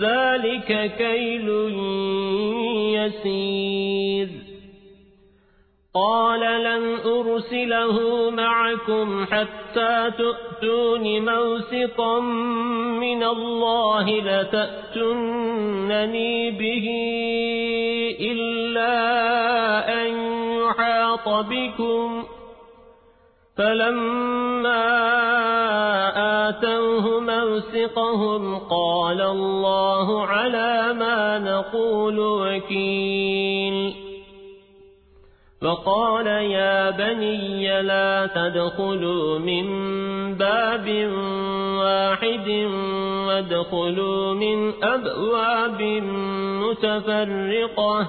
ذلك كيل يسير. قال لن أرسله معكم حتى تؤتون موسقا من الله لتأتنني به إلا أن يحاط بكم. فلما آتوه موسقهم قال الله على ما نقول وكيل وقال يا بني لا تدخلوا من باب واحد وادخلوا من أبواب متفرقة